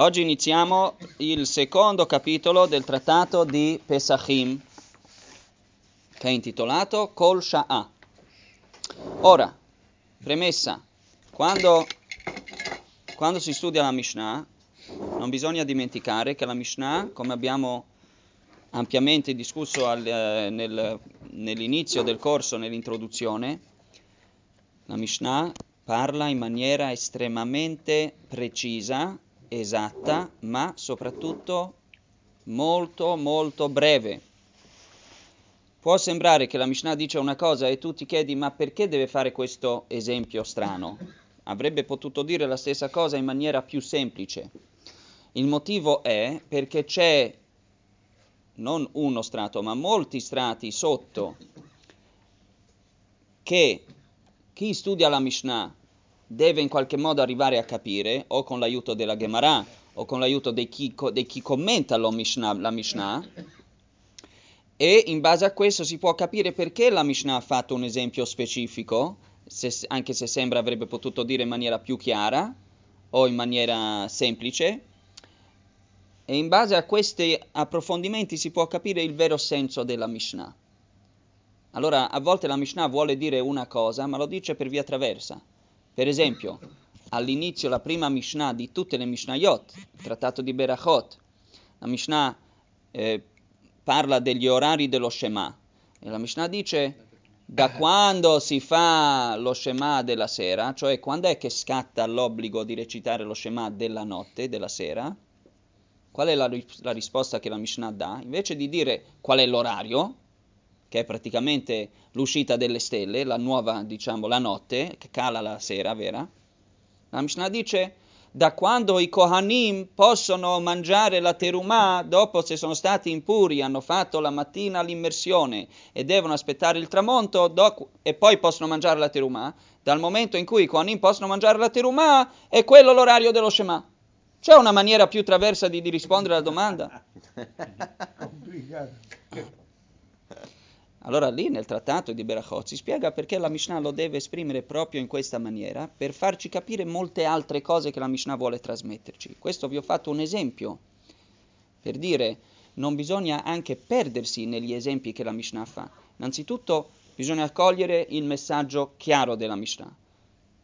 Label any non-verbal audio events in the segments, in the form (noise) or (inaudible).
Oggi iniziamo il secondo capitolo del trattato di Pesachim, che è intitolato Kol Sha'ah. Ora, premessa, quando, quando si studia la Mishnah, non bisogna dimenticare che la Mishnah, come abbiamo ampiamente discusso al, eh, nel, nell'inizio del corso, nell'introduzione, la Mishnah parla in maniera estremamente precisa, esatta, ma soprattutto molto molto breve. Può sembrare che la Mishnah dice una cosa e tu ti chiedi ma perché deve fare questo esempio strano? Avrebbe potuto dire la stessa cosa in maniera più semplice. Il motivo è perché c'è non uno strato, ma molti strati sotto che chi studia la Mishnah deve in qualche modo arrivare a capire, o con l'aiuto della Gemara, o con l'aiuto di chi, di chi commenta Mishnah, la Mishnah, e in base a questo si può capire perché la Mishnah ha fatto un esempio specifico, se, anche se sembra avrebbe potuto dire in maniera più chiara o in maniera semplice, e in base a questi approfondimenti si può capire il vero senso della Mishnah. Allora, a volte la Mishnah vuole dire una cosa, ma lo dice per via traversa. Per esempio, all'inizio, la prima Mishnah di tutte le Mishnayot, il trattato di Berachot, la Mishnah eh, parla degli orari dello Shema. E la Mishnah dice, da quando si fa lo Shema della sera, cioè quando è che scatta l'obbligo di recitare lo Shema della notte, della sera, qual è la, la risposta che la Mishnah dà? Invece di dire qual è l'orario, che è praticamente l'uscita delle stelle, la nuova, diciamo, la notte, che cala la sera, vera? La Mishnah dice, da quando i Kohanim possono mangiare la terumah, dopo se sono stati impuri, hanno fatto la mattina l'immersione e devono aspettare il tramonto, dopo, e poi possono mangiare la terumah, dal momento in cui i Kohanim possono mangiare la terumah, è quello l'orario dello Shema. C'è una maniera più traversa di, di rispondere alla domanda? (laughs) (laughs) Allora lì nel trattato di Berachot si spiega perché la Mishnah lo deve esprimere proprio in questa maniera per farci capire molte altre cose che la Mishnah vuole trasmetterci. Questo vi ho fatto un esempio per dire non bisogna anche perdersi negli esempi che la Mishnah fa. Innanzitutto bisogna cogliere il messaggio chiaro della Mishnah.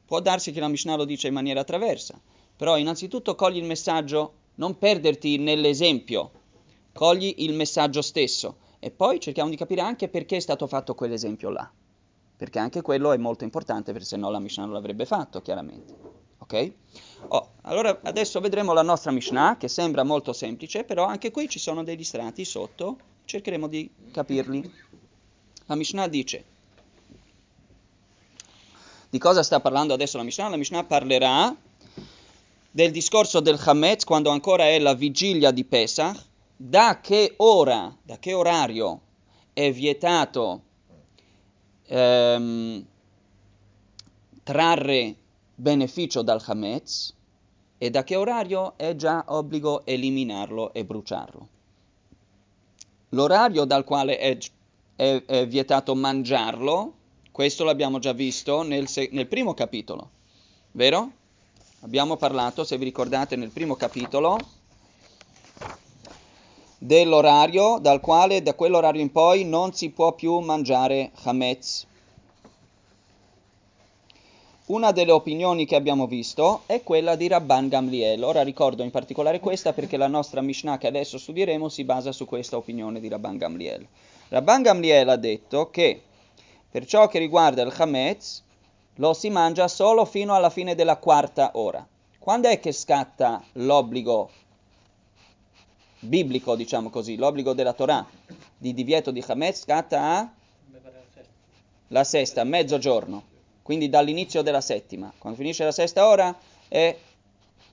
Può darsi che la Mishnah lo dice in maniera traversa, però innanzitutto cogli il messaggio, non perderti nell'esempio, cogli il messaggio stesso e poi cerchiamo di capire anche perché è stato fatto quell'esempio là. Perché anche quello è molto importante, perché se no la Mishnah non l'avrebbe fatto, chiaramente. Ok? Oh, allora adesso vedremo la nostra Mishnah, che sembra molto semplice, però anche qui ci sono degli strati sotto, cercheremo di capirli. La Mishnah dice, di cosa sta parlando adesso la Mishnah? La Mishnah parlerà del discorso del Hametz quando ancora è la vigilia di Pesach, da che ora, da che orario è vietato ehm, trarre beneficio dal Hametz e da che orario è già obbligo eliminarlo e bruciarlo. L'orario dal quale è, è, è vietato mangiarlo, questo l'abbiamo già visto nel, nel primo capitolo, vero? Abbiamo parlato, se vi ricordate, nel primo capitolo dell'orario dal quale da quell'orario in poi non si può più mangiare Hametz. Una delle opinioni che abbiamo visto è quella di Rabban Gamliel. Ora ricordo in particolare questa perché la nostra Mishnah che adesso studieremo si basa su questa opinione di Rabban Gamliel. Rabban Gamliel ha detto che per ciò che riguarda il Hametz lo si mangia solo fino alla fine della quarta ora. Quando è che scatta l'obbligo biblico, diciamo così, l'obbligo della Torah di divieto di Hametz scatta a la sesta, mezzogiorno, quindi dall'inizio della settima. Quando finisce la sesta ora è,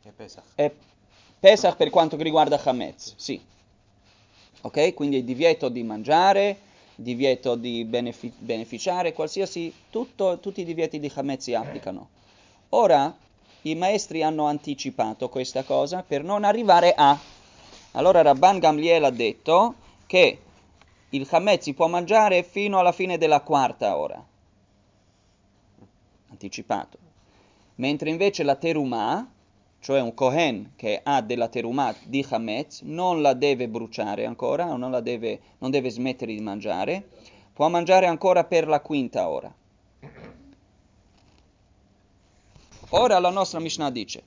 è Pesach. È Pesach per quanto riguarda Hametz, sì. Ok? Quindi il divieto di mangiare, divieto di benefi- beneficiare, qualsiasi, tutto, tutti i divieti di Hametz si applicano. Ora, i maestri hanno anticipato questa cosa per non arrivare a allora Rabban Gamliel ha detto che il Hametz si può mangiare fino alla fine della quarta ora, anticipato. Mentre invece la Terumah cioè un Kohen che ha della terumat di Hametz, non la deve bruciare ancora, non, deve, non deve smettere di mangiare, può mangiare ancora per la quinta ora. Ora la nostra Mishnah dice,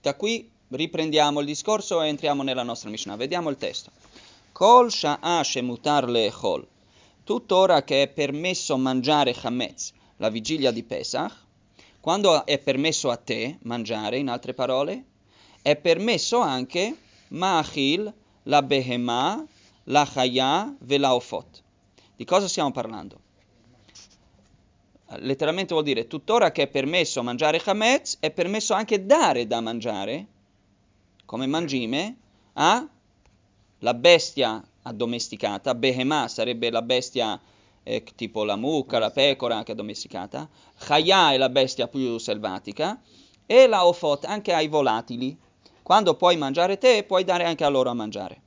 da qui riprendiamo il discorso e entriamo nella nostra Mishnah, vediamo il testo. Kol shemutar le'echol, tuttora che è permesso mangiare Hametz, la vigilia di Pesach, quando è permesso a te mangiare, in altre parole, è permesso anche ma'achil, la behemah, la chaya ve la ofot. Di cosa stiamo parlando? Letteralmente vuol dire tuttora che è permesso mangiare chametz, è permesso anche dare da mangiare, come mangime, a la bestia addomesticata, behemah sarebbe la bestia eh, tipo la mucca, la pecora anche addomesticata, Chaya è la bestia più selvatica, e la Ofot anche ai volatili. Quando puoi mangiare te, puoi dare anche a loro a mangiare.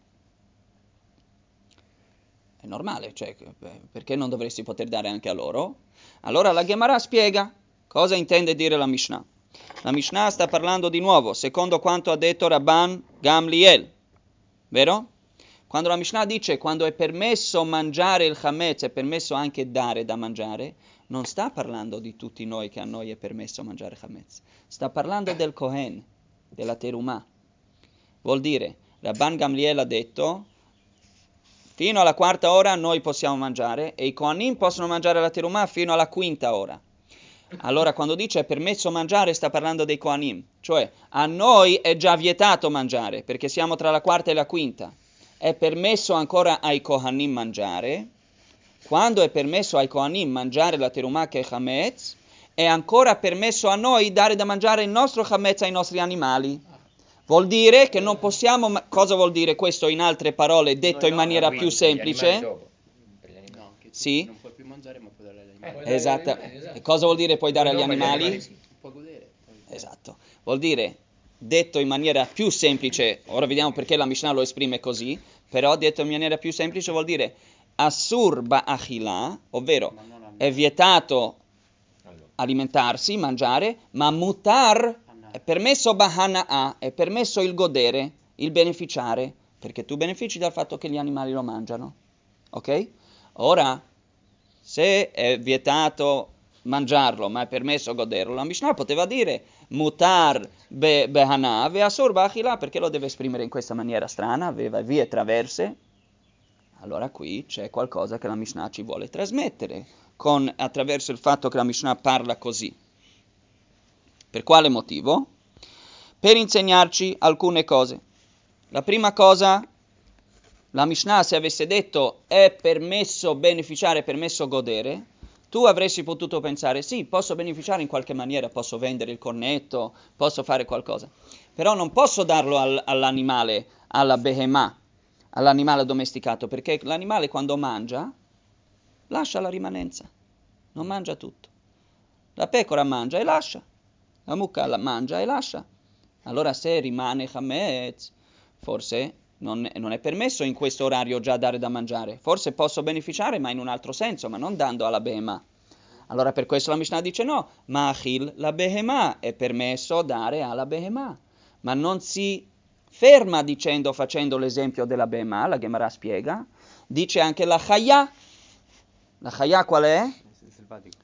È normale, cioè, perché non dovresti poter dare anche a loro? Allora la Gemara spiega cosa intende dire la Mishnah. La Mishnah sta parlando di nuovo, secondo quanto ha detto Rabban Gamliel, vero? Quando la Mishnah dice quando è permesso mangiare il chametz, è permesso anche dare da mangiare, non sta parlando di tutti noi che a noi è permesso mangiare chametz. Sta parlando del Kohen, della terumah. Vuol dire, Rabban Gamliel ha detto, fino alla quarta ora noi possiamo mangiare e i Kohanim possono mangiare la terumah fino alla quinta ora. Allora quando dice è permesso mangiare sta parlando dei Kohanim, cioè a noi è già vietato mangiare perché siamo tra la quarta e la quinta è permesso ancora ai Kohanim mangiare, quando è permesso ai Kohanim mangiare la terumah che è Hametz, è ancora permesso a noi dare da mangiare il nostro Hametz ai nostri animali. Vuol dire che non possiamo... Cosa vuol dire questo in altre parole, detto in maniera più semplice? Sì? Più mangiare ma puoi dare agli animali. Esatto. Cosa vuol dire puoi dare agli animali? Puoi godere. Esatto. Vuol dire detto in maniera più semplice, ora vediamo perché la Mishnah lo esprime così, però detto in maniera più semplice vuol dire asur ba'achila, ovvero è vietato alimentarsi, mangiare, ma mutar è permesso bahana'a, è permesso il godere, il beneficiare, perché tu benefici dal fatto che gli animali lo mangiano. Ok? Ora, se è vietato mangiarlo, ma è permesso goderlo, la Mishnah poteva dire mutar be, behana ve asur bachila perché lo deve esprimere in questa maniera strana, aveva vie traverse. Allora qui c'è qualcosa che la Mishnah ci vuole trasmettere con, attraverso il fatto che la Mishnah parla così. Per quale motivo? Per insegnarci alcune cose. La prima cosa, la Mishnah se avesse detto è permesso beneficiare, è permesso godere, tu avresti potuto pensare, sì, posso beneficiare in qualche maniera, posso vendere il cornetto, posso fare qualcosa, però non posso darlo al, all'animale, alla behemah, all'animale domesticato, perché l'animale quando mangia lascia la rimanenza, non mangia tutto. La pecora mangia e lascia, la mucca mangia e lascia. Allora se rimane chametz, forse non, non, è permesso in questo orario già dare da mangiare. Forse posso beneficiare, ma in un altro senso, ma non dando alla behemah. Allora per questo la Mishnah dice no, ma achil la behemah è permesso dare alla behemah. Ma non si ferma dicendo, facendo l'esempio della behemah, la Gemara spiega, dice anche la chaya. La chaya qual è?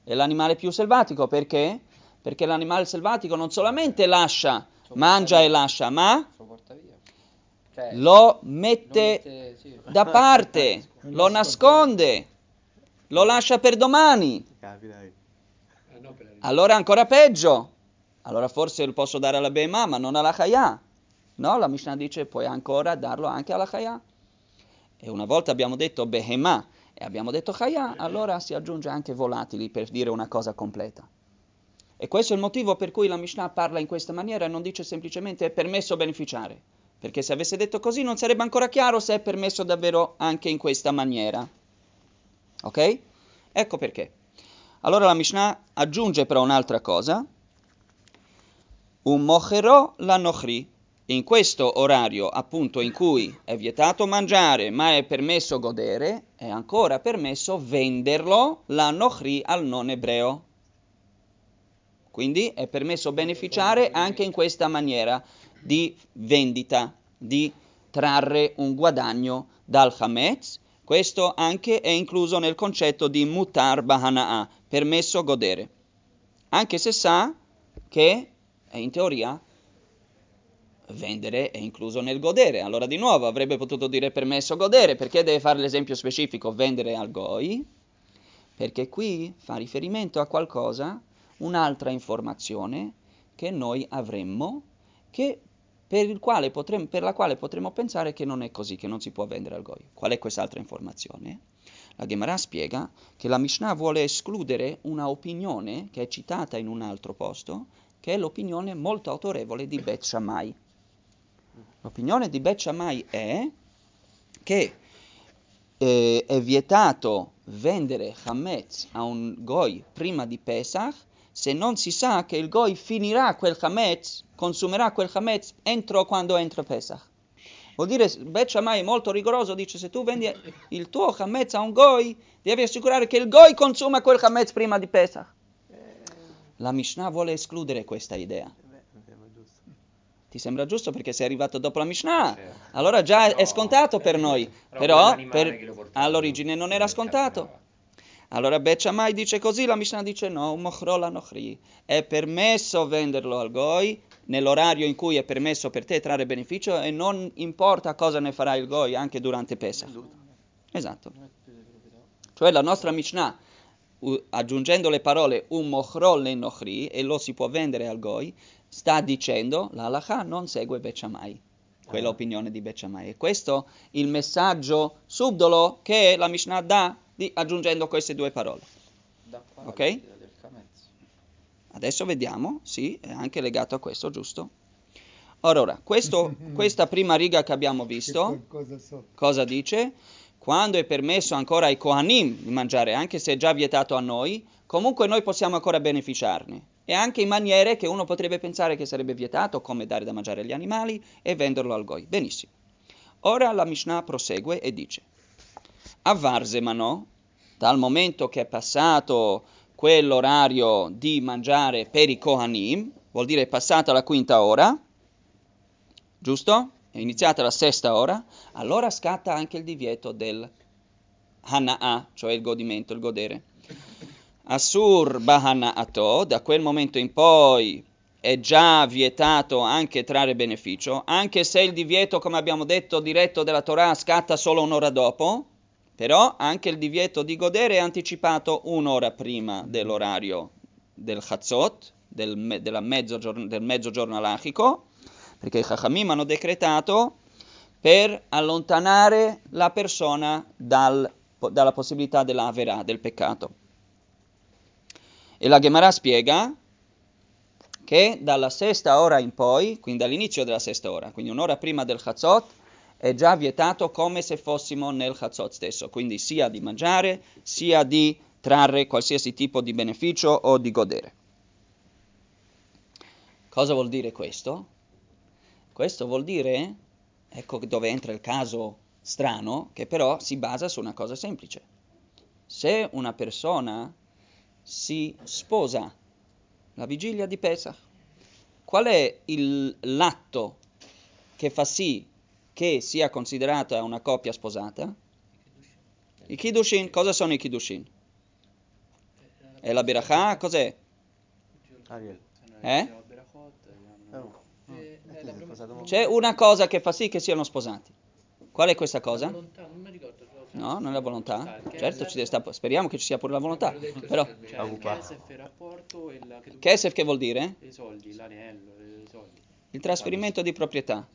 È l'animale più selvatico, perché? Perché l'animale selvatico non solamente lascia, mangia e lascia, ma cioè, lo mette, mette sì. da parte, (laughs) lo nasconde, lo lascia per domani. Eh, allora è ancora peggio. Allora forse lo posso dare alla Bema, ma non alla Chaya. No, la Mishnah dice puoi ancora darlo anche alla Chaya. E una volta abbiamo detto Behemah e abbiamo detto Chaya, allora si aggiunge anche volatili per dire una cosa completa. E questo è il motivo per cui la Mishnah parla in questa maniera e non dice semplicemente è permesso beneficiare. Perché se avesse detto così non sarebbe ancora chiaro se è permesso davvero anche in questa maniera. Ok? Ecco perché. Allora la Mishnah aggiunge però un'altra cosa. Un mocherò la nochri. In questo orario, appunto, in cui è vietato mangiare, ma è permesso godere, è ancora permesso venderlo la nochri al non ebreo. Quindi è permesso beneficiare anche in questa maniera di vendita, di trarre un guadagno dal Hametz. Questo anche è incluso nel concetto di mutar bahana'a, permesso godere. Anche se sa che in teoria vendere è incluso nel godere. Allora di nuovo avrebbe potuto dire permesso godere, perché deve fare l'esempio specifico vendere al goi? Perché qui fa riferimento a qualcosa, un'altra informazione che noi avremmo, che per, potremmo, per, la quale potremmo pensare che non è così, che non si può vendere al goi. Qual è quest'altra informazione? La Gemara spiega che la Mishnah vuole escludere una opinione che è citata in un altro posto, che è l'opinione molto autorevole di Bet Shammai. L'opinione di Bet Shammai è che eh, è vietato vendere Hametz a un goi prima di Pesach se non si sa che il goi finirà quel Hametz, consumerà quel Hametz entro quando entra Pesach. Vuol dire, Bet Shammai è molto rigoroso, dice se tu vendi il tuo Hametz a un goi, devi assicurare che il goi consuma quel Hametz prima di Pesach. La Mishnah vuole escludere questa idea. Ti sembra giusto perché sei arrivato dopo la Mishnah? Certo. Allora già è scontato per noi, però per... all'origine non era scontato. Allora Becciamai dice così, la Mishnah dice no, mochrola nochri. È permesso venderlo al goi nell'orario in cui è permesso per te trarre beneficio e non importa cosa ne farà il goi anche durante Pesach. Esatto. Cioè la nostra Mishnah, aggiungendo le parole un mochrol le nochri e lo si può vendere al goi, sta dicendo la halakha non segue Becciamai quella opinione di Becciamai. E questo è il messaggio subdolo che la Mishnah dà di, aggiungendo queste due parole. Ok? Adesso vediamo, sì, è anche legato a questo, giusto? Allora, questo, (laughs) questa prima riga che abbiamo visto, cosa dice? Quando è permesso ancora ai Kohanim di mangiare, anche se è già vietato a noi, comunque noi possiamo ancora beneficiarne. E anche in maniere che uno potrebbe pensare che sarebbe vietato, come dare da mangiare agli animali e venderlo al Goi. Benissimo. Ora la Mishnah prosegue e dice a Varsemano, dal momento che è passato quell'orario di mangiare per i Kohanim, vuol dire è passata la quinta ora, giusto? È iniziata la sesta ora, allora scatta anche il divieto del Hana'a, cioè il godimento, il godere. Asur Bahana'ato, da quel momento in poi è già vietato anche trarre beneficio, anche se il divieto, come abbiamo detto, diretto della Torah scatta solo un'ora dopo, però anche il divieto di godere è anticipato un'ora prima dell'orario del Chatzot, del, mezzogiorno, del mezzogiorno alachico, perché i Chachamim hanno decretato per allontanare la persona dal, dalla possibilità della verà, del peccato. E la Gemara spiega che dalla sesta ora in poi, quindi dall'inizio della sesta ora, quindi un'ora prima del Chatzot, è già vietato come se fossimo nel Chatzot stesso, quindi sia di mangiare, sia di trarre qualsiasi tipo di beneficio o di godere. Cosa vuol dire questo? Questo vuol dire, ecco dove entra il caso strano, che però si basa su una cosa semplice. Se una persona si sposa la vigilia di Pesach, qual è il, l'atto che fa sì che sia considerata una coppia sposata? I Kiddushin, cosa sono i Kiddushin? È la Berachà? Cos'è? Eh? C'è una cosa che fa sì che siano sposati. Qual è questa cosa? No, non è la volontà. Certo, stare, speriamo che ci sia pure la volontà. Però, Kesef che vuol dire? I soldi, l'anello, i soldi. Il trasferimento di proprietà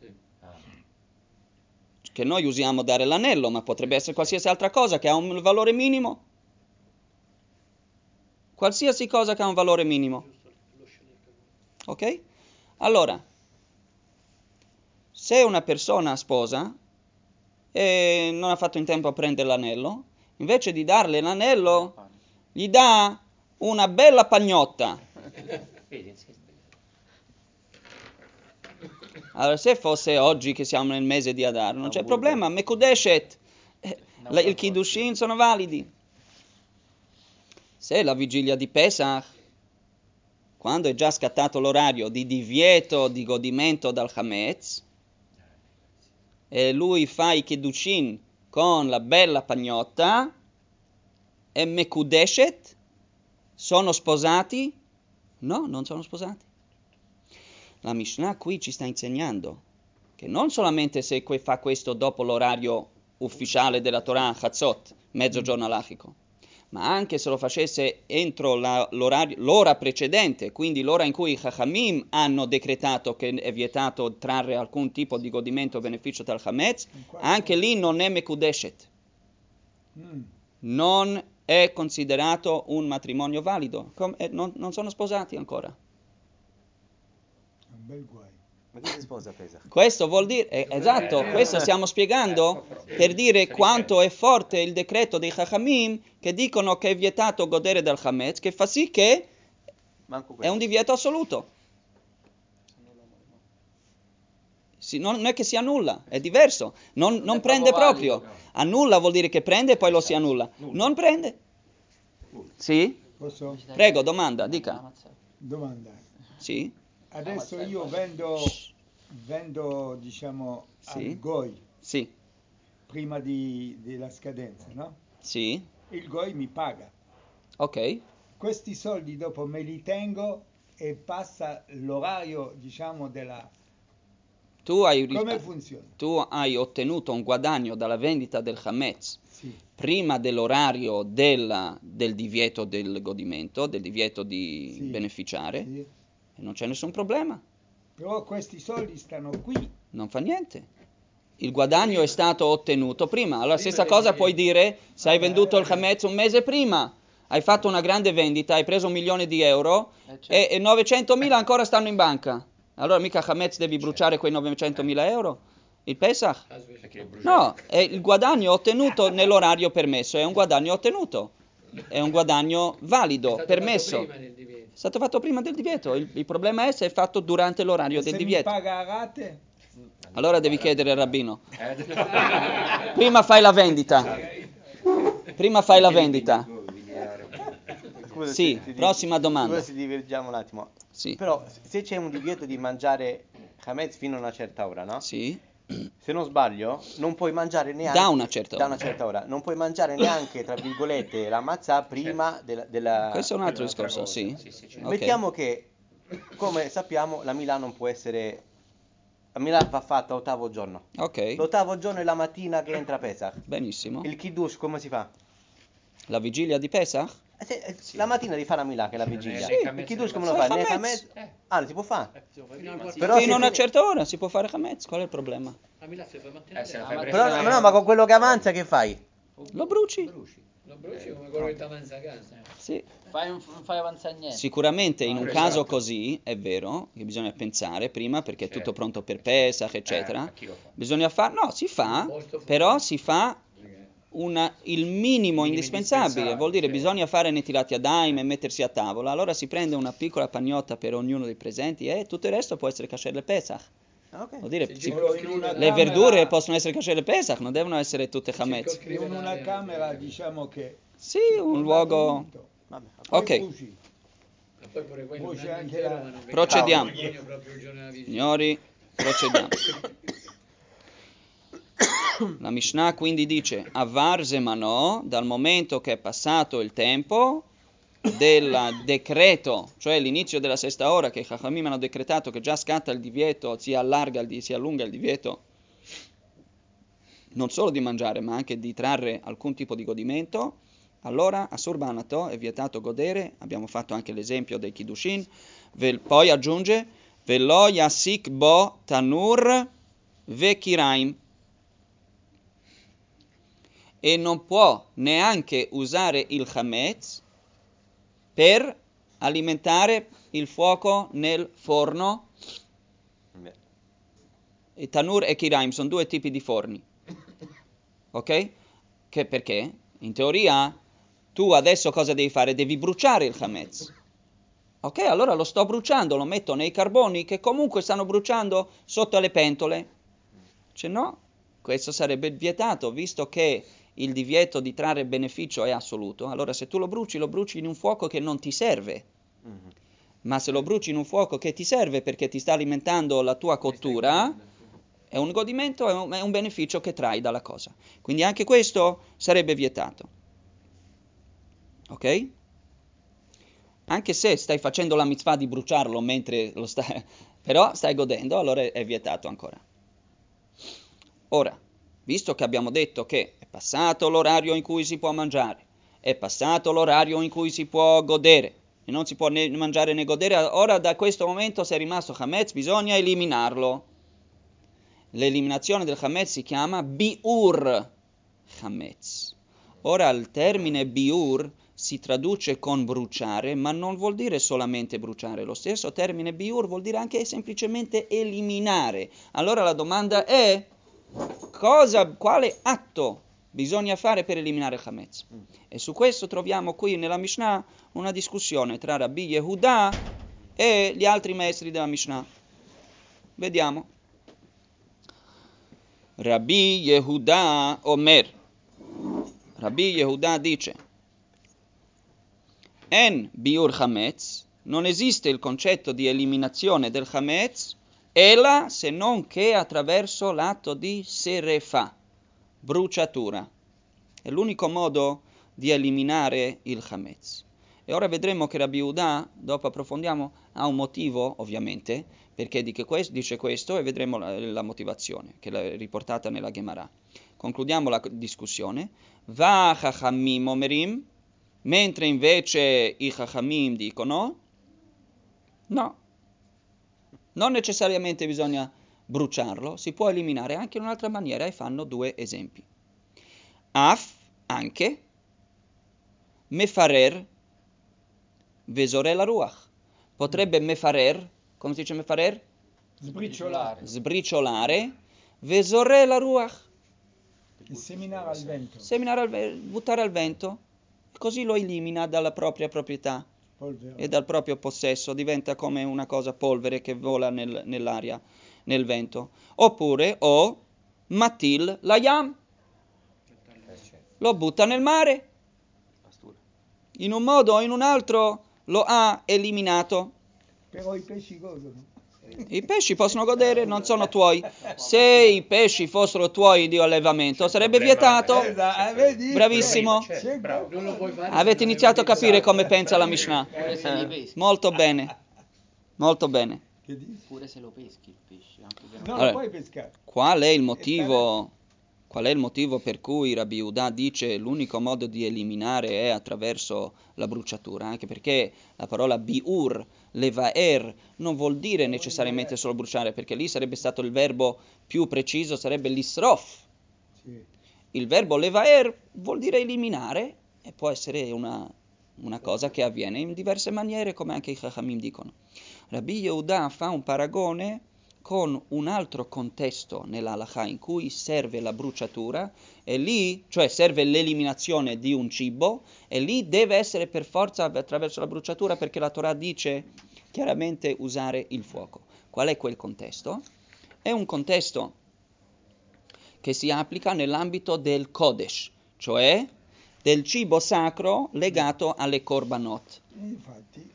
che noi usiamo dare l'anello, ma potrebbe essere qualsiasi altra cosa che ha un valore minimo. Qualsiasi cosa che ha un valore minimo. Ok? Allora, se una persona sposa e non ha fatto in tempo a prendere l'anello, invece di darle l'anello, gli dà una bella pagnotta. Allora, se fosse oggi che siamo nel mese di Adar, non c'è problema, Mekudeshet, eh, il Kiddushin sono validi. Se la vigilia di Pesach, quando è già scattato l'orario di divieto di godimento dal Hametz, e lui fa i Kiddushin con la bella pagnotta, e Mekudeshet, sono sposati? No, non sono sposati. La Mishnah qui ci sta insegnando che non solamente se fa questo dopo l'orario ufficiale della Torah, Chatzot, mezzogiorno alachico, ma anche se lo facesse entro la, l'ora precedente, quindi l'ora in cui i Chachamim hanno decretato che è vietato trarre alcun tipo di godimento o beneficio dal Hametz, anche lì non è Mekudeshet. Mm. Non è considerato un matrimonio valido, eh, non, non sono sposati ancora. Un bel guai. Ma chi si sposa Pesach? Questo vuol dire, eh, esatto, questo stiamo spiegando per dire quanto è forte il decreto dei Chachamim che dicono che è vietato godere del Hametz, che fa sì che è un divieto assoluto. Sì, non è che si annulla, è diverso, non, non, non prende proprio. Annulla vuol dire che prende e poi lo si annulla. Non prende. Sì? Posso? Prego, domanda, dica. Domanda. Sì? Adesso io vendo, vendo diciamo, Sì. al GOI Sì, prima di- della scadenza, no? sì, Il GOI mi paga. ok. Questi soldi dopo me li tengo e passa l'orario, diciamo, della... Tu hai, Come funziona? tu hai ottenuto un guadagno dalla vendita del Hametz Sì. prima dell'orario della- del divieto del godimento, del divieto di Sì. beneficiare, sì. E non c'è nessun problema, Però questi soldi stanno qui. non fa niente. Il guadagno è stato ottenuto prima. Allora, stessa cosa puoi dire se hai venduto il Hametz un mese prima, hai fatto una grande vendita, hai preso un milione di euro e, e 900.000 ancora stanno in banca. Allora mica Hametz devi bruciare quei 900.000 euro? Il Pesach? No, è il guadagno ottenuto nell'orario permesso, è un guadagno ottenuto, è un guadagno valido, permesso. È stato fatto prima del divieto, il, il problema è se è fatto durante l'orario Se del divieto. rate, Allora devi chiedere al rabbino. Prima fai la vendita. Prima fai la vendita. Scusa, Sì, prossima domanda. Scusa se divergiamo un attimo. Sì. Però se c'è un divieto di mangiare Hametz fino a una certa ora, no? Sì. Se non sbaglio, non puoi mangiare neanche Da una certa da ora. una certa ora. Non puoi mangiare neanche, tra virgolette, la mazzà prima della, della- Questo è un altro discorso, sì. Ok. Mettiamo che, come sappiamo, la Milano non può essere... La Milano va fatta ottavo giorno. Ok, L'ottavo giorno è la mattina che entra Pesach. benissimo. Il Kiddush come si fa? La vigilia di Pesach? Eh, se- eh, La mattina di fare la Milano che è la vigilia. Sì. Il Kiddush come lo Fai fa? Nel Hametz. Hametz? Ah, non si può fare. Però Fino se- a una certa ora si può fare Hametz, qual è il problema? A Milano si fa mattina Eh, se la Ah, fai ma- presto- Però no, ma con quello che avanza che fai? Lo bruci? Lo bruci come quello che ti avanza a casa. Sì. Fai un- non fai avanzare niente. Sicuramente in un Ah, caso esatto. così è vero che bisogna pensare prima perché è tutto pronto per Pesach, Eh, eccetera. ma chi lo fa? Bisogna fare, no, si fa, però si fa una- il minimo indispensabile, indispensabile, vuol dire bisogna fare netilati a daim e mettersi a tavola, allora si prende una piccola pagnotta per ognuno dei presenti e tutto il resto può essere kasher del Pesach. Ah, ok. Vuol dire, si- una le camera- verdure possono essere kasher del Pesach, non devono essere tutte Hametz. in una camera, diciamo che... Sì, un luogo... Vabbè, Ok. E Procediamo. Signori, procediamo. (laughs) La Mishnah quindi dice Avar Zemano, dal momento che è passato il tempo del decreto, cioè l'inizio della sesta ora che i Chachamim hanno decretato che già scatta il divieto, si allarga, si allunga il divieto, non solo di mangiare ma anche di trarre alcun tipo di godimento, allora a Surbanato è vietato godere, abbiamo fatto anche l'esempio dei Kiddushin, vel- poi aggiunge Velo yasik bo tanur vekiraim e non può neanche usare il chametz per alimentare il fuoco nel forno. E tanur e kiraim sono due tipi di forni. Ok? Che perché? In teoria tu adesso cosa devi fare? Devi bruciare il chametz. Ok, allora lo sto bruciando, lo metto nei carboni che comunque stanno bruciando sotto le pentole. Cioè no, questo sarebbe vietato, visto che il divieto di trarre beneficio è assoluto. Allora se tu lo bruci, lo bruci in un fuoco che non ti serve. mhm. Ma se lo bruci in un fuoco che ti serve perché ti sta alimentando la tua cottura, è un godimento, è un, è un beneficio che trai dalla cosa. Quindi anche questo sarebbe vietato. Ok? Anche se stai facendo la mitzvah di bruciarlo mentre lo stai, (laughs) però stai godendo, allora è vietato ancora. Ora, visto che abbiamo detto che è passato l'orario in cui si può mangiare, è passato l'orario in cui si può godere, e non si può né mangiare né godere, ora da questo momento se è rimasto Hametz bisogna eliminarlo. L'eliminazione del Hametz si chiama Biur Hametz. Ora il termine Biur si traduce con bruciare, ma non vuol dire solamente bruciare. Lo stesso termine Biur vuol dire anche semplicemente eliminare. Allora la domanda è cosa, quale atto bisogna fare per eliminare il Hametz? E su questo troviamo qui nella Mishnah una discussione tra Rabbi Yehuda e gli altri maestri della Mishnah. Vediamo. Rabbi Yehuda Omer. Rabbi Yehuda dice: En biur Hametz, non esiste il concetto di eliminazione del Hametz, ella se non che attraverso l'atto di serefa, bruciatura. È l'unico modo di eliminare il Hametz. E ora vedremo che Rabbi Uda, dopo approfondiamo, ha un motivo, ovviamente, perché dice questo e vedremo la, la motivazione, che è riportata nella Gemara. Concludiamo la discussione. Va Chachamim Omerim, mentre invece i Chachamim dicono no, non necessariamente bisogna bruciarlo, si può eliminare anche in un'altra maniera e fanno due esempi. Af, anche, mefarer, vesore la ruach. Potrebbe mefarer, come si dice mefarer? Sbriciolare. Sbriciolare, vesore la ruach. Seminare al vento. Seminare al ve- buttare al vento, così lo elimina dalla propria proprietà Polvere. e dal proprio possesso, diventa come una cosa polvere che vola nel- nell'aria, nel vento. Oppure, o matil la yam, lo butta nel mare, in un modo o in un altro lo ha eliminato. Però i pesci godono. I pesci possono godere, non sono tuoi. Se i pesci fossero tuoi di allevamento, sarebbe vietato. Bravissimo. Avete iniziato a capire come pensa la Mishnah. Li peschi. Molto bene, molto bene. Pure se lo peschi il pesce. Non... Lo puoi pescare. Qual è il motivo? Qual è il motivo per cui Rabbi Uda dice l'unico modo di eliminare è attraverso la bruciatura? Anche perché la parola biur, levaer, non vuol dire necessariamente solo bruciare, perché lì sarebbe stato il verbo più preciso, sarebbe l'isrof. Il verbo levaer vuol dire eliminare e può essere una, una cosa che avviene in diverse maniere, come anche i Chachamim dicono. Rabbi Yehuda fa un paragone con un altro contesto nell'alaha in cui serve la bruciatura e lì, cioè serve l'eliminazione di un cibo e lì deve essere per forza attraverso la bruciatura perché la Torah dice chiaramente usare il fuoco. Qual è quel contesto? È un contesto che si applica nell'ambito del Kodesh, cioè del cibo sacro legato alle korbanot. E infatti,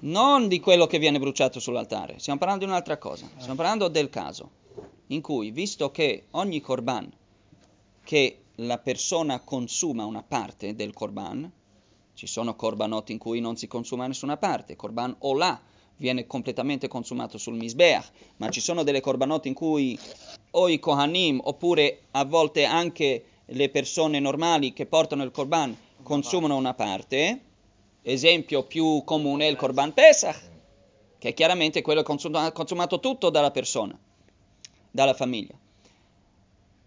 non di quello che viene bruciato sull'altare, stiamo parlando di un'altra cosa, stiamo parlando del caso in cui, visto che ogni korban che la persona consuma una parte del korban, ci sono korbanot in cui non si consuma nessuna parte, korban olà viene completamente consumato sul misbeach, ma ci sono delle korbanot in cui o i kohanim oppure a volte anche le persone normali che portano il korban consumano una parte, esempio più comune è il Korban Pesach, che è chiaramente quello consuma- consumato tutto dalla persona, dalla famiglia.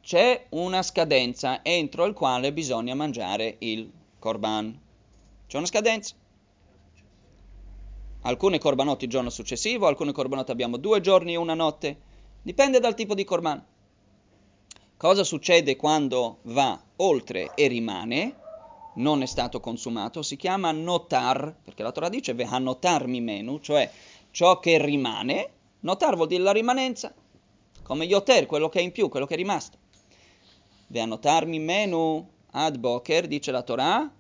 C'è una scadenza entro il quale bisogna mangiare il Korban. C'è una scadenza. Alcune korbanot il giorno successivo, alcune korbanot abbiamo due giorni e una notte. Dipende dal tipo di korban. Cosa succede quando va oltre e rimane? Non è stato consumato, si chiama notar, perché la Torah dice notar mimenu, cioè ciò che rimane, notar vuol dire la rimanenza, come yoter, quello che è in più, quello che è rimasto. notar mimenu ad boker, dice la Torah,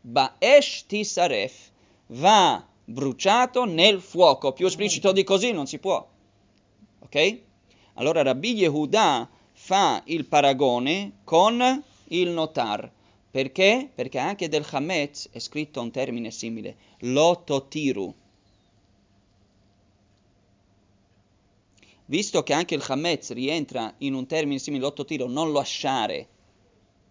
baesh tisaref, va bruciato nel fuoco. Più esplicito di così non si può. Ok? Allora Rabbi Yehuda fa il paragone con il notar. Perché? Perché anche del Hametz è scritto un termine simile, lototiru. Visto che anche il Hametz rientra in un termine simile, lototiru, non lasciare,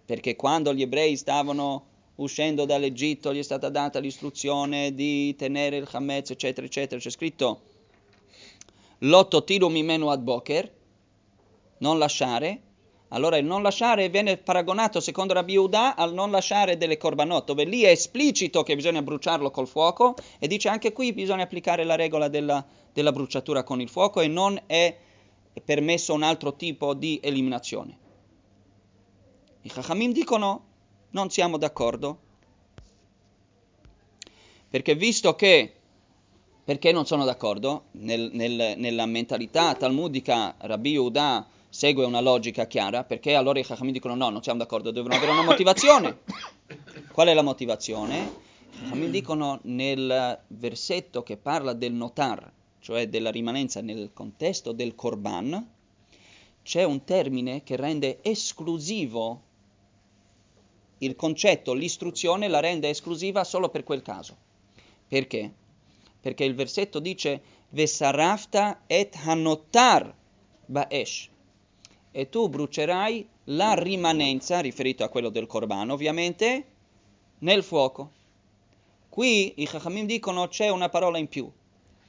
perché quando gli ebrei stavano uscendo dall'Egitto gli è stata data l'istruzione di tenere il Hametz, eccetera, eccetera, c'è scritto lototiru mimenu ad boker, non lasciare, allora il non lasciare viene paragonato secondo Rabbi Yehuda al non lasciare delle korbanot, dove lì è esplicito che bisogna bruciarlo col fuoco e dice anche qui bisogna applicare la regola della, della bruciatura con il fuoco e non è permesso un altro tipo di eliminazione. I Chachamim dicono non siamo d'accordo perché visto che perché non sono d'accordo? Nel, nel, nella mentalità talmudica Rabbi Yehuda segue una logica chiara, perché allora i Chachamim dicono no, non siamo d'accordo, devono avere una motivazione. (coughs) Qual è la motivazione? I Chachamim dicono nel versetto che parla del notar, cioè della rimanenza nel contesto del korban, c'è un termine che rende esclusivo il concetto, l'istruzione la rende esclusiva solo per quel caso. Perché? Perché il versetto dice Vesarafta et hanotar baesh e tu brucerai la rimanenza, riferito a quello del corbano ovviamente, nel fuoco. Qui i Chachamim dicono c'è una parola in più.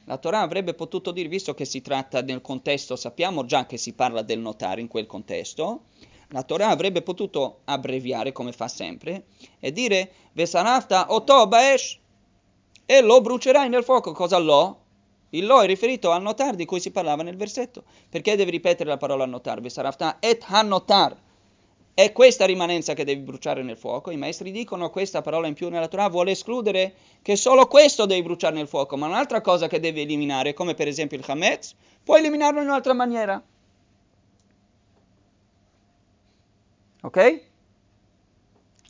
La Torah avrebbe potuto dire, visto che si tratta del contesto, sappiamo già che si parla del notare in quel contesto, la Torah avrebbe potuto abbreviare come fa sempre e dire Vesarafta otobaesh e lo brucerai nel fuoco. Cosa lo? Il lo è riferito al notar di cui si parlava nel versetto. Perché devi ripetere la parola notar? Vesarafta et hannotar. È questa rimanenza che devi bruciare nel fuoco. I maestri dicono questa parola in più nella Torah vuole escludere che solo questo devi bruciare nel fuoco, ma un'altra cosa che devi eliminare, come per esempio il Hametz, puoi eliminarlo in un'altra maniera. Ok?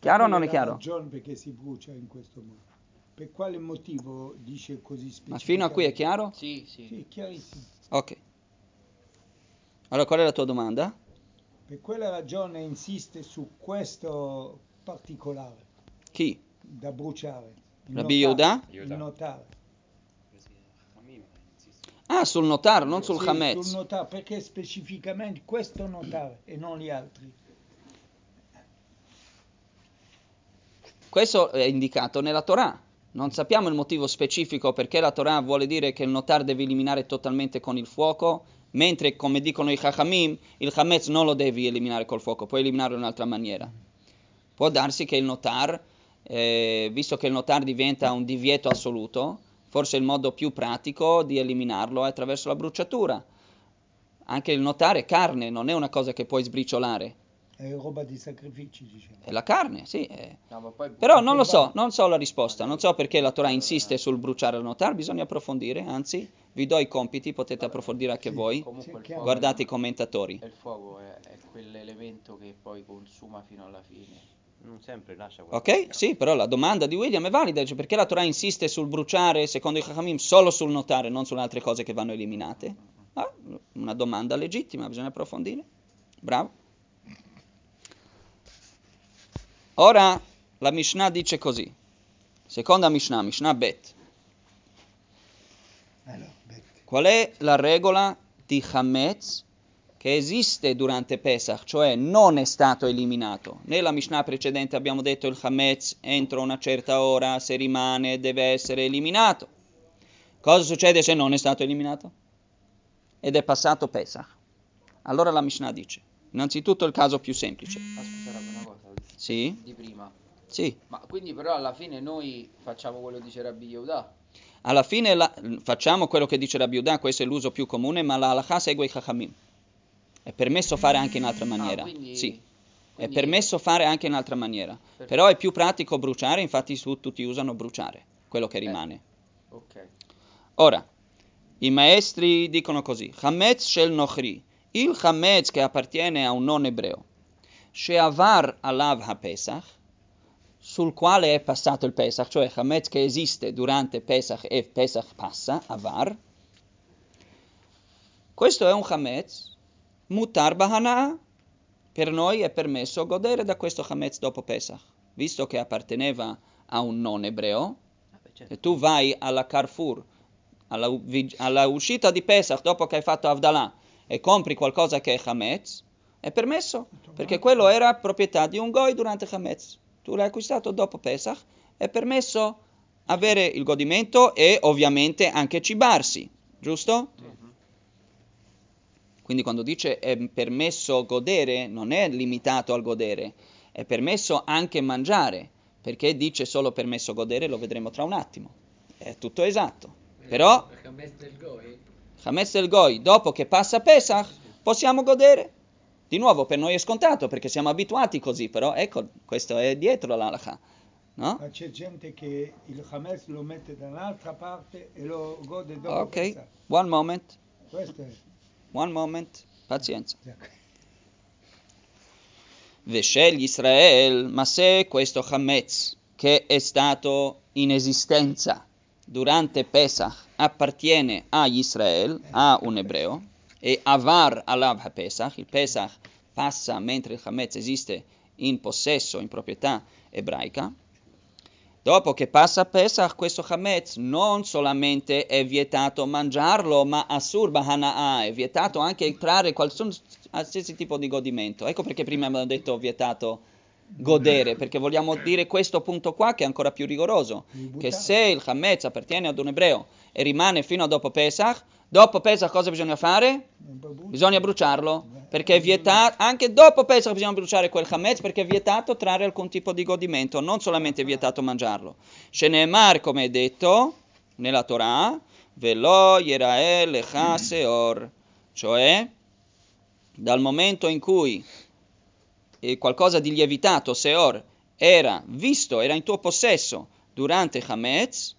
Chiaro o non è chiaro? ragione perché si brucia in questo modo. Per quale motivo dice così specificamente? Ma fino a qui è chiaro? Sì, sì. Sì, chiarissimo. Ok. Allora qual è la tua domanda? Per quale ragione insiste su questo particolare Chi? da bruciare? Il Rabbi notare, Yehuda? Il notare. Ah, sul notar, non sul Sì, Hametz. sul notare, perché specificamente questo notare e non gli altri? Questo è indicato nella Torah. Non sappiamo il motivo specifico perché la Torah vuole dire che il notar deve eliminare totalmente con il fuoco, mentre, come dicono i Chachamim, il Hametz non lo devi eliminare col fuoco, puoi eliminarlo in un'altra maniera. Può darsi che il notar, eh, visto che il notar diventa un divieto assoluto, forse il modo più pratico di eliminarlo è attraverso la bruciatura. Anche il notare è carne, non è una cosa che puoi sbriciolare. È roba di sacrifici, diciamo. È la carne, sì. è- No, ma poi Però non lo so, non so la risposta, non so perché la Torah insiste sul bruciare il notar, bisogna approfondire, anzi vi do i compiti, potete approfondire anche Sì. voi, guardate i commentatori. il fuoco è, è quell'elemento che poi consuma fino alla fine. Non sempre lascia qualcosa. Ok? Sì, però la domanda di William è valida, dice perché la Torah insiste sul bruciare, secondo i Chachamim, solo sul notare, non sulle altre cose che vanno eliminate? Ah, una domanda legittima, bisogna approfondire. Bravo. Ora la Mishnah dice così. Seconda Mishnah, Mishnah Bet. Qual è la regola di Hametz che esiste durante Pesach, cioè non è stato eliminato? Nella Mishnah precedente abbiamo detto il Hametz entro una certa ora, se rimane, deve essere eliminato. Cosa succede se non è stato eliminato? Ed è passato Pesach. Allora la Mishnah dice, innanzitutto il caso più semplice. Ma scusa, Rabbi, una cosa Sì? di prima. Sì. Ma quindi però alla fine noi facciamo quello che dice Rabbi Yehuda. Alla fine la- facciamo quello che dice Rabbi Yehuda, questo è l'uso più comune, ma la halakha segue i Chachamim. È permesso fare anche in altra maniera. Ah, quindi- Sì, è quindi- permesso fare anche in altra maniera. Perfetto. Però è più pratico bruciare, infatti su- tutti usano bruciare, quello Eh. che rimane. Ok. Ora, i maestri dicono così, Hametz shel Nochri, il Hametz che appartiene a un non ebreo, Sheavar alav ha-Pesach, sul quale è passato il Pesach, cioè Hametz che esiste durante Pesach e Pesach passa, Avar, questo è un Hametz mutar bahana. Per noi è permesso godere da questo Hametz dopo Pesach, visto che apparteneva a un non ebreo, Ah, certo. e tu vai alla Carrefour, alla, alla uscita di Pesach dopo che hai fatto Avdalah e compri qualcosa che è Hametz, è permesso, perché quello era proprietà di un Goy durante Hametz. Tu l'hai acquistato dopo Pesach, è permesso avere il godimento e ovviamente anche cibarsi, giusto? Quindi quando dice è permesso godere, non è limitato al godere, è permesso anche mangiare, perché dice solo permesso godere, lo vedremo tra un attimo. È tutto esatto. Però Perché ha messo del goi? Hametz el Goy, dopo che passa Pesach, possiamo godere. Di nuovo, per noi è scontato, perché siamo abituati così, però ecco, questo è dietro l'alaha, no? Ma c'è gente che il Hametz lo mette da un'altra parte e lo gode dopo Ok, Pesach. one moment, Questo è... one moment, pazienza. Veshel Israel, ma se questo Hametz, che è stato in esistenza durante Pesach, appartiene a Israel, a un ebreo, e avar alav Pesach, il Pesach passa mentre il Hametz esiste in possesso, in proprietà ebraica, dopo che passa Pesach, questo Hametz non solamente è vietato mangiarlo, ma asur bahana'a, è vietato anche qualsiasi qualsiasi tipo di godimento. Ecco perché prima abbiamo detto vietato godere, perché vogliamo dire questo punto qua che è ancora più rigoroso, che se il Hametz appartiene ad un ebreo e rimane fino a dopo Pesach, dopo Pesach cosa bisogna fare? Bisogna bruciarlo, perché è vietato, anche dopo Pesach bisogna bruciare quel Hametz perché è vietato trarre alcun tipo di godimento, non solamente è vietato mangiarlo. Shenemar, come è detto nella Torah, Velo Yerael Lecha Seor, cioè dal momento in cui eh, qualcosa di lievitato, Seor, era visto, era in tuo possesso durante Hametz,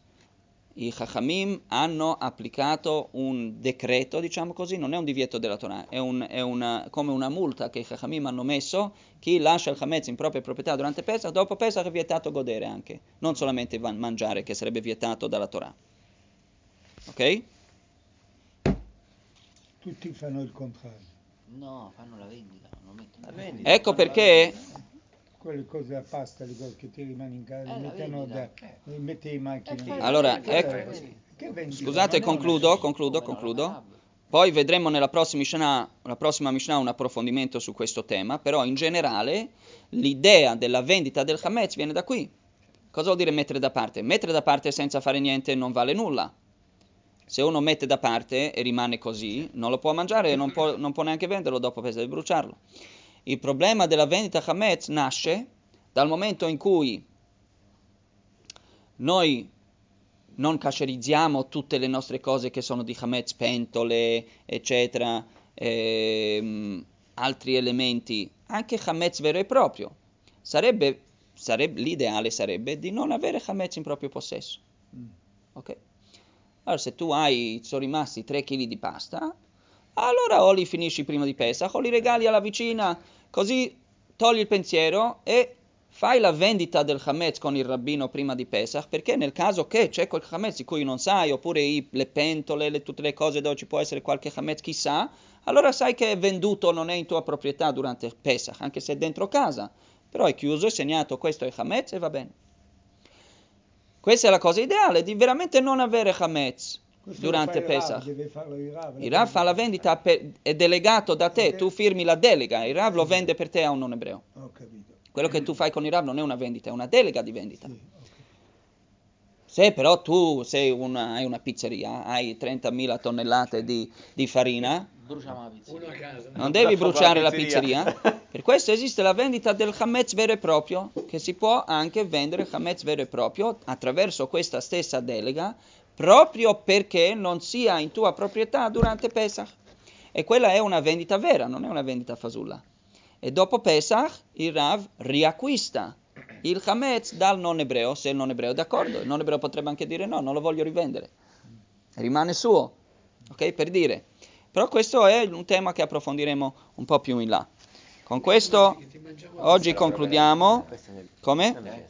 i Chachamim hanno applicato un decreto, diciamo così, non è un divieto della Torah, è, un- è una- come una multa che i Chachamim hanno messo, chi lascia il Hametz in propria proprietà durante Pesach, dopo Pesach è vietato godere anche, non solamente mangiare, che sarebbe vietato dalla Torah. Ok? Tutti fanno il contrario. No, fanno la vendita, Ecco perché Quelle cose a pasta, che ti rimani in casa, Eh, la mettono da, le metti in macchina. Eh, Allora, ecco-? Scusate, concludo, concludo, concludo. Poi vedremo nella prossima Mishnah, prossima Mishnah un approfondimento su questo tema, però in generale l'idea della vendita del Hametz viene da qui. Cosa vuol dire mettere da parte? Mettere da parte senza fare niente non vale nulla. Se uno mette da parte e rimane così, non lo può mangiare e non può, non può neanche venderlo dopo pensa di bruciarlo. Il problema della vendita Hametz nasce dal momento in cui noi non cascerizziamo tutte le nostre cose che sono di Hametz, pentole, eccetera, ehm, altri elementi, anche Hametz vero e proprio. Sarebbe, sarebbe- l'ideale sarebbe di non avere Hametz in proprio possesso. Mm. Allora, se tu hai, sono rimasti 3 kg di pasta, allora o li finisci prima di Pesach o li regali alla vicina, così togli il pensiero e fai la vendita del Hametz con il rabbino prima di Pesach, perché nel caso che c'è quel Hametz di cui non sai, oppure i- le pentole, le- tutte le cose dove ci può essere qualche Hametz, chissà, allora sai che è venduto, non è in tua proprietà durante Pesach, anche se è dentro casa, però è chiuso, è segnato, questo è Hametz e va bene. Questa è la cosa ideale, di veramente non avere Hametz durante il Rav, Pesach. Il Rav. Il Rav fa la vendita, per- è delegato da te, tu firmi la delega, il Rav lo vende per te a un non ebreo. Ho capito. Quello che tu fai con il Rav non è una vendita, è una delega di vendita. Sì. Se però tu sei una, hai una pizzeria, hai 30.000 tonnellate di, di farina, non devi bruciare la la pizzeria. pizzeria. (laughs) Per questo esiste la vendita del Hametz vero e proprio, che si può anche vendere Hametz vero e proprio attraverso questa stessa delega, proprio perché non sia in tua proprietà durante Pesach. E quella è una vendita vera, non è una vendita fasulla. E dopo Pesach il Rav riacquista il Hametz dal non ebreo, se il non ebreo è d'accordo. Il non ebreo potrebbe anche dire no, non lo voglio rivendere. Rimane suo, ok? Per dire. Però questo è un tema che approfondiremo un po' più in là. Con questo oggi concludiamo. Come?